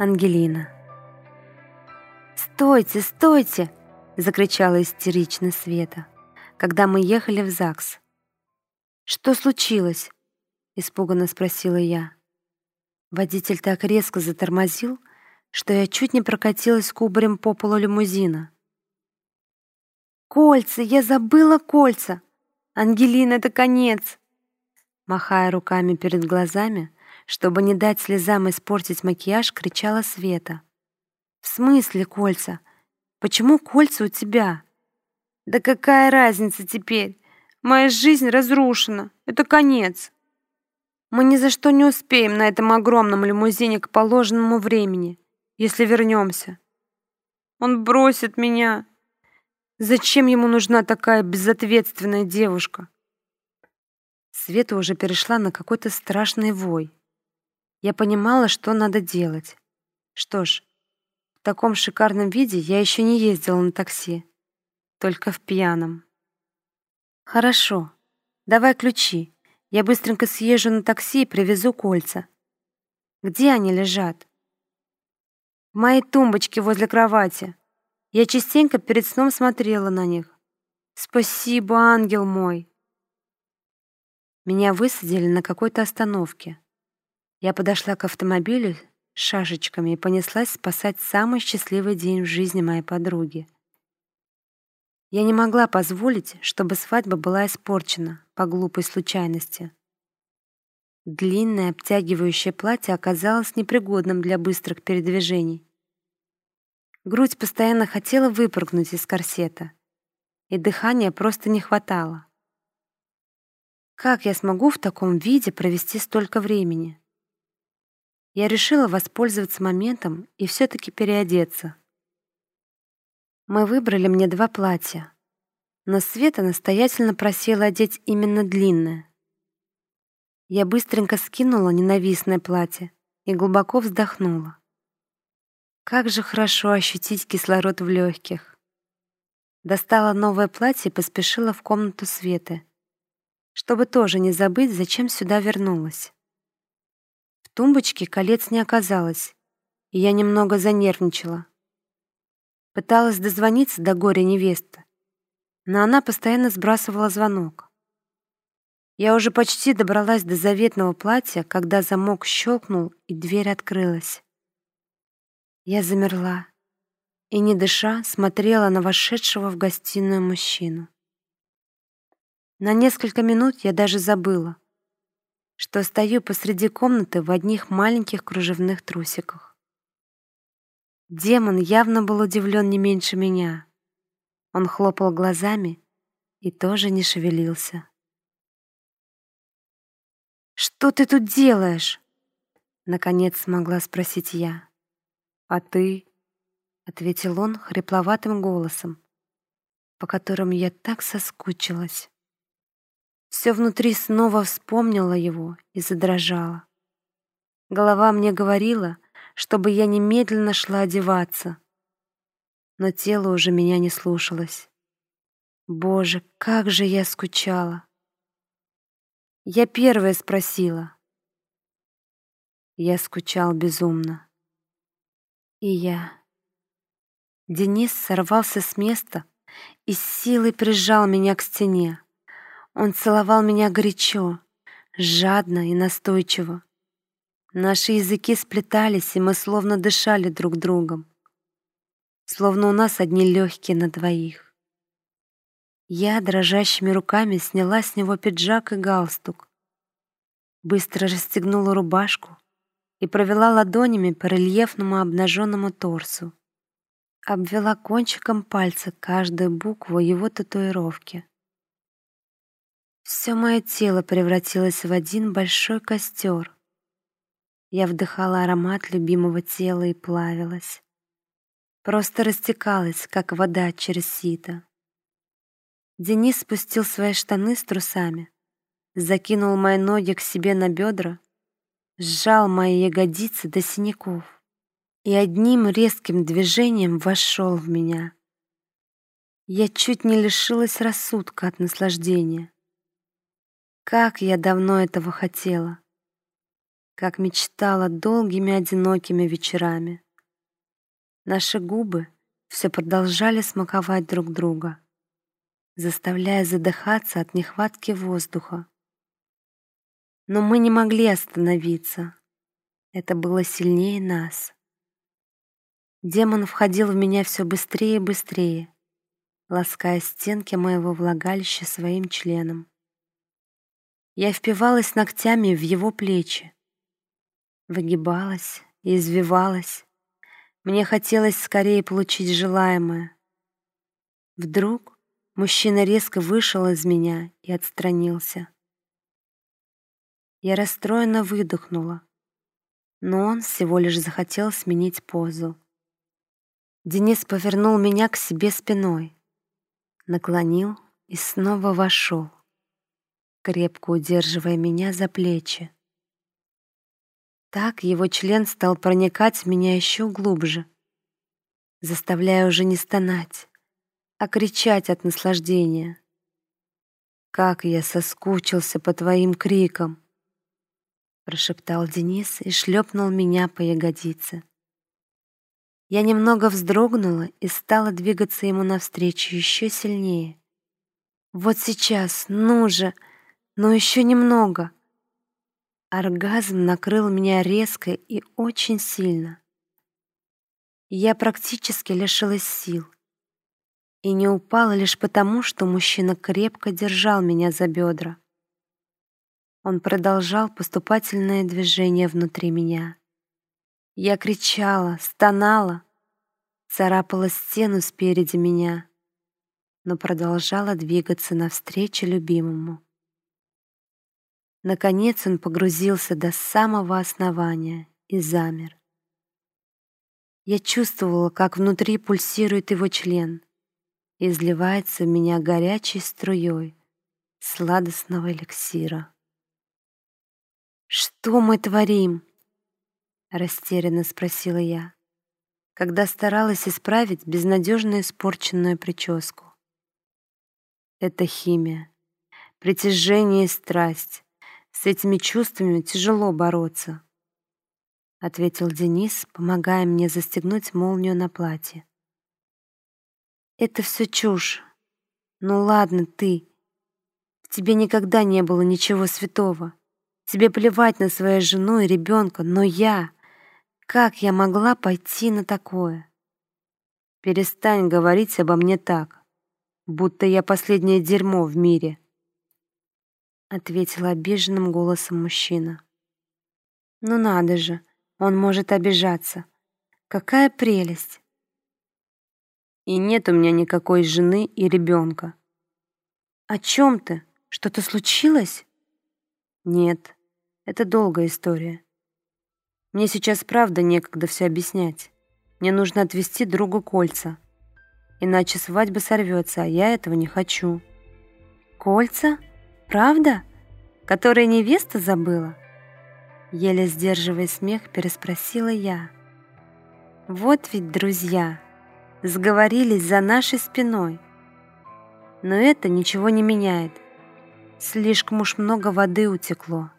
Ангелина. «Стойте, стойте!» — закричала истерично Света, когда мы ехали в ЗАГС. «Что случилось?» — испуганно спросила я. Водитель так резко затормозил, что я чуть не прокатилась кубарем по полу лимузина. «Кольца! Я забыла кольца! Ангелина, это конец!» Махая руками перед глазами, чтобы не дать слезам испортить макияж, кричала Света. «В смысле кольца? Почему кольца у тебя?» «Да какая разница теперь? Моя жизнь разрушена. Это конец. Мы ни за что не успеем на этом огромном лимузине к положенному времени, если вернемся. Он бросит меня. Зачем ему нужна такая безответственная девушка?» Света уже перешла на какой-то страшный вой. Я понимала, что надо делать. Что ж, в таком шикарном виде я еще не ездила на такси. Только в пьяном. Хорошо. Давай ключи. Я быстренько съезжу на такси и привезу кольца. Где они лежат? В моей тумбочке возле кровати. Я частенько перед сном смотрела на них. Спасибо, ангел мой. Меня высадили на какой-то остановке. Я подошла к автомобилю с шашечками и понеслась спасать самый счастливый день в жизни моей подруги. Я не могла позволить, чтобы свадьба была испорчена по глупой случайности. Длинное обтягивающее платье оказалось непригодным для быстрых передвижений. Грудь постоянно хотела выпрыгнуть из корсета, и дыхания просто не хватало. Как я смогу в таком виде провести столько времени? Я решила воспользоваться моментом и все-таки переодеться. Мы выбрали мне два платья, но Света настоятельно просила одеть именно длинное. Я быстренько скинула ненавистное платье и глубоко вздохнула. Как же хорошо ощутить кислород в легких. Достала новое платье и поспешила в комнату Светы, чтобы тоже не забыть, зачем сюда вернулась тумбочке колец не оказалось, и я немного занервничала. Пыталась дозвониться до горя невесты, но она постоянно сбрасывала звонок. Я уже почти добралась до заветного платья, когда замок щелкнул и дверь открылась. Я замерла и, не дыша, смотрела на вошедшего в гостиную мужчину. На несколько минут я даже забыла, что стою посреди комнаты в одних маленьких кружевных трусиках. Демон явно был удивлен не меньше меня. Он хлопал глазами и тоже не шевелился. «Что ты тут делаешь?» Наконец смогла спросить я. «А ты?» — ответил он хрипловатым голосом, по которому я так соскучилась. Все внутри снова вспомнило его и задрожало. Голова мне говорила, чтобы я немедленно шла одеваться. Но тело уже меня не слушалось. Боже, как же я скучала. Я первая спросила. Я скучал безумно. И я. Денис сорвался с места и с силой прижал меня к стене. Он целовал меня горячо, жадно и настойчиво. Наши языки сплетались, и мы словно дышали друг другом. Словно у нас одни легкие на двоих. Я дрожащими руками сняла с него пиджак и галстук. Быстро расстегнула рубашку и провела ладонями по рельефному обнаженному торсу. Обвела кончиком пальца каждую букву его татуировки. Все мое тело превратилось в один большой костер. Я вдыхала аромат любимого тела и плавилась. Просто растекалась, как вода через сито. Денис спустил свои штаны с трусами, закинул мои ноги к себе на бедра, сжал мои ягодицы до синяков и одним резким движением вошел в меня. Я чуть не лишилась рассудка от наслаждения. Как я давно этого хотела. как мечтала долгими одинокими вечерами. Наши губы все продолжали смаковать друг друга, заставляя задыхаться от нехватки воздуха. Но мы не могли остановиться. Это было сильнее нас. Демон входил в меня все быстрее и быстрее, лаская стенки моего влагалища своим членом. Я впивалась ногтями в его плечи, выгибалась извивалась. Мне хотелось скорее получить желаемое. Вдруг мужчина резко вышел из меня и отстранился. Я расстроенно выдохнула, но он всего лишь захотел сменить позу. Денис повернул меня к себе спиной, наклонил и снова вошел, крепко удерживая меня за плечи. Так его член стал проникать в меня еще глубже, заставляя уже не стонать, а кричать от наслаждения. «Как я соскучился по твоим крикам!» прошептал Денис и шлепнул меня по ягодице. Я немного вздрогнула и стала двигаться ему навстречу еще сильнее. «Вот сейчас, ну же, но еще немного!» Оргазм накрыл меня резко и очень сильно. Я практически лишилась сил и не упала лишь потому, что мужчина крепко держал меня за бедра. Он продолжал поступательное движение внутри меня. Я кричала, стонала, царапала стену спереди меня, но продолжала двигаться навстречу любимому. Наконец он погрузился до самого основания и замер. Я чувствовала, как внутри пульсирует его член и изливается в меня горячей струей сладостного эликсира. «Что мы творим?» — растерянно спросила я, когда старалась исправить безнадежно испорченную прическу. Это химия, притяжение и страсть, с этими чувствами тяжело бороться, ответил Денис, помогая мне застегнуть молнию на платье. Это все чушь. Ну ладно, ты. В тебе никогда не было ничего святого. Тебе плевать на свою жену и ребенка, но я... Как я могла пойти на такое? Перестань говорить обо мне так, будто я последнее дерьмо в мире ответил обиженным голосом мужчина. Ну надо же, он может обижаться. Какая прелесть. И нет у меня никакой жены и ребенка. О чем ты? Что-то случилось? Нет, это долгая история. Мне сейчас правда некогда все объяснять. Мне нужно отвезти другу кольца. Иначе свадьба сорвется, а я этого не хочу. Кольца? Правда? Которые невеста забыла? Еле сдерживая смех, переспросила я. Вот ведь друзья, сговорились за нашей спиной. Но это ничего не меняет. Слишком уж много воды утекло.